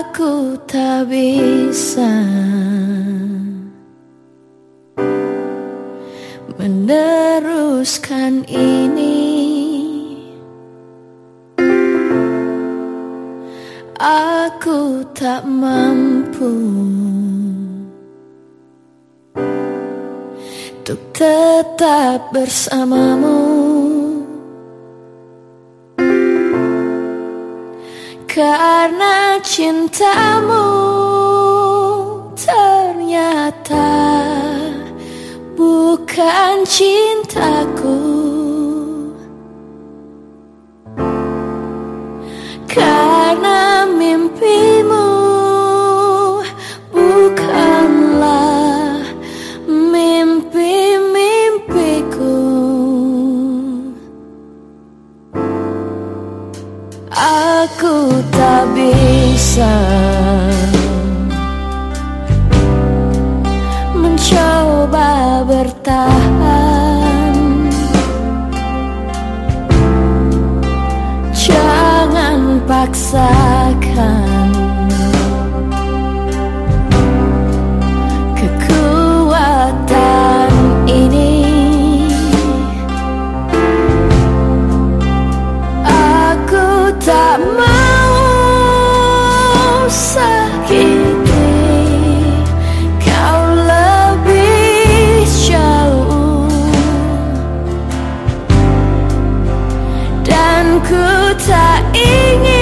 aku tak bisa meneruskan ini. Aku tak mampu untuk tetap bersamamu. Karena cintamu ternyata bukan cintaku. Karena mencoba bertahan. Jangan paksakan. tak ingin